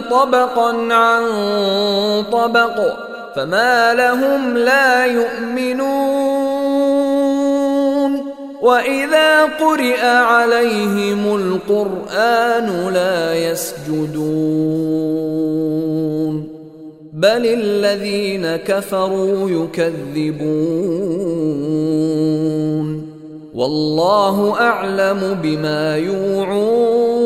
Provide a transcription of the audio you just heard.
طبقا عن طبق فما لهم لا يؤمنون. وإذا قرئ عليهم القرآن لا يسجدون. بل الذين كفروا يكذبون. والله أعلم بما يوعون.